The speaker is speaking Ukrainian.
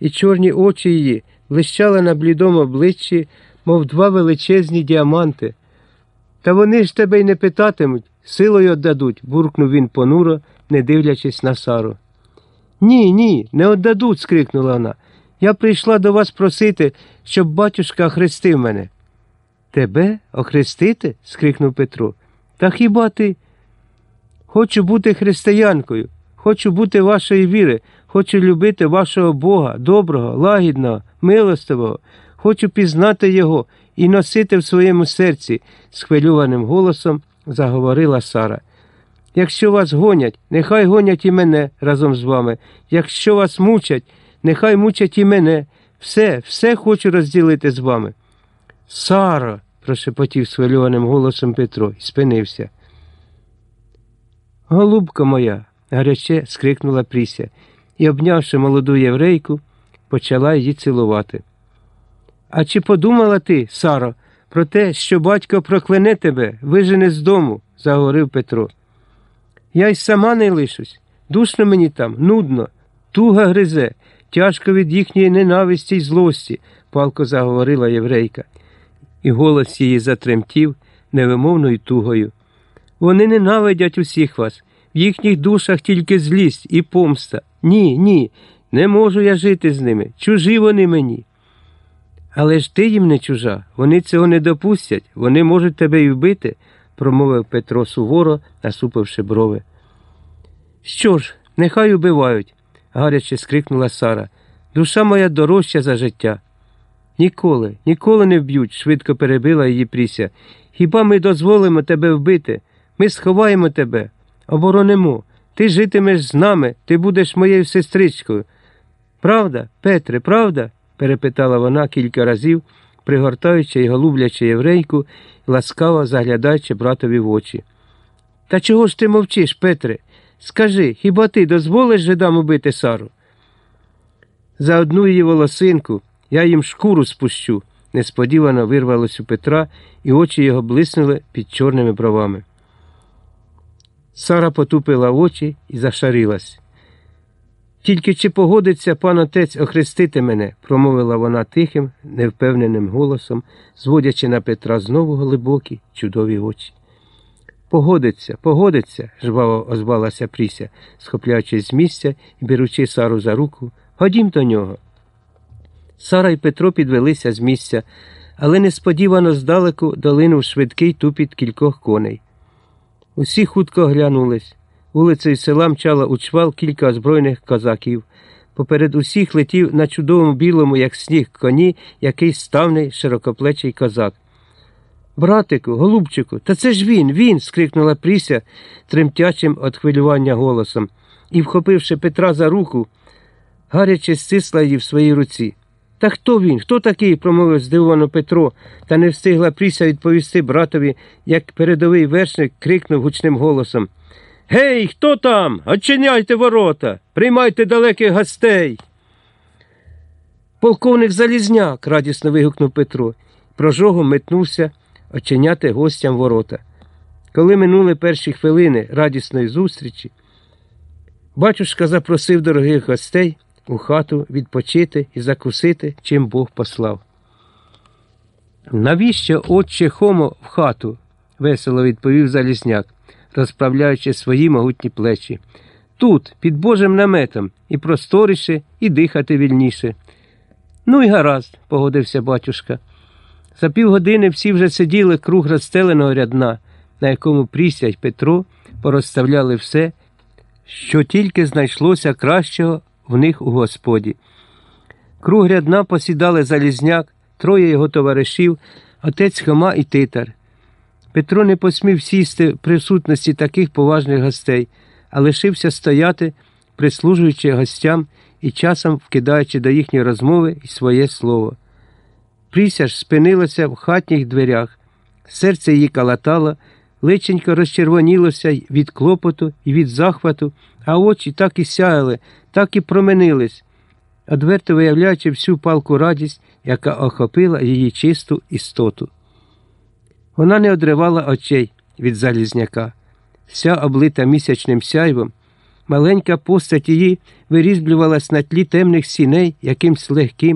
і чорні очі її блищали на блідому обличчі, мов два величезні діаманти. Та вони ж тебе й не питатимуть, силою віддадуть, буркнув він понуро, не дивлячись на Сару. Ні, ні, не віддадуть, скрикнула вона. Я прийшла до вас просити, щоб батюшка охрестив мене. Тебе охрестити? скрикнув Петро. Та хіба ти? Хочу бути християнкою, хочу бути вашої віри, хочу любити вашого Бога, доброго, лагідного, милостивого, хочу пізнати Його і носити в своєму серці, схвильованим голосом заговорила Сара. Якщо вас гонять, нехай гонять і мене разом з вами. Якщо вас мучать, нехай мучать і мене. Все, все хочу розділити з вами. Сара, прошепотів схвильованим голосом Петро і спинився. Голубка моя, гаряче скрикнула Пріся і, обнявши молоду єврейку, почала її цілувати. А чи подумала ти, Саро, про те, що батько проклене тебе, вижене з дому, заговорив Петро. Я й сама не лишусь. Душно мені там, нудно, туга гризе, тяжко від їхньої ненависті й злості, палко заговорила єврейка, і голос її затремтів невимовною тугою. Вони ненавидять усіх вас, в їхніх душах тільки злість і помста. Ні, ні, не можу я жити з ними, чужі вони мені. Але ж ти їм не чужа, вони цього не допустять, вони можуть тебе і вбити, промовив Петро суворо, насупивши брови. Що ж, нехай убивають, гаряче скрикнула Сара. Душа моя дорожча за життя. Ніколи, ніколи не вб'ють, швидко перебила її Пріся. Хіба ми дозволимо тебе вбити? Ми сховаємо тебе, оборонимо. Ти житимеш з нами, ти будеш моєю сестричкою. Правда, Петре, правда? перепитала вона кілька разів, пригортаючи й голублячи єврейку, ласкаво заглядаючи братові в очі. Та чого ж ти мовчиш, Петре? Скажи, хіба ти дозволиш жидам убити Сару? За одну її волосинку я їм шкуру спущу, несподівано вирвалось у Петра, і очі його блиснули під чорними бровами. Сара потупила очі і зашарилась. Тільки чи погодиться пан отець охрестити мене, промовила вона тихим, невпевненим голосом, зводячи на Петра знову глибокі, чудові очі. Погодиться, погодиться, жваво озвалася Пріся, схопляючись з місця і беручи Сару за руку. Ходім до нього. Сара і Петро підвелися з місця, але несподівано здалеку долинув швидкий тупіт кількох коней. Усі хутко оглянулись. Вулицею села мчала у чвал кілька озброєних козаків. Поперед усіх летів на чудовому білому, як сніг, коні, якийсь ставний широкоплечий козак. Братику, голубчику, та це ж він, він. скрикнула Пріся тремтячим від хвилювання голосом і, вхопивши Петра за руку, гаряче стисла її в своїй руці. Та хто він? Хто такий? промовив здивовано Петро, та не встигла Пріся відповісти братові, як передовий вершник крикнув гучним голосом. Гей, хто там? Очиняйте ворота, приймайте далеких гостей. Полковник Залізняк, радісно вигукнув Петро. Прожогом метнувся очиняти гостям ворота. Коли минули перші хвилини радісної зустрічі, батюшка запросив дорогих гостей у хату відпочити і закусити, чим Бог послав. Навіщо, отче Хомо, в хату? весело відповів Залізняк, розправляючи свої могутні плечі. Тут, під Божим наметом, і просторіше, і дихати вільніше. Ну і гаразд, погодився батюшка. За півгодини всі вже сиділи круг розстеленого рядна, на якому Пріся Петро порозставляли все, що тільки знайшлося кращого в них у господі. Круг рядна посідали Залізняк, троє його товаришів, отець Хома і титар. Петро не посмів сісти в присутності таких поважних гостей, а лишився стояти, прислужуючи гостям і часом вкидаючи до їхньої розмови і своє слово. Пріся ж спинилася в хатніх дверях, серце її калатало, личенько розчервонілося від клопоту і від захвату, а очі так і сяяли, так і променились, одверто виявляючи всю палку радість, яка охопила її чисту істоту. Вона не одривала очей від Залізняка, вся облита місячним сяйвом, Маленька постать її вирізблювалась на тлі темних сіней якимсь легким,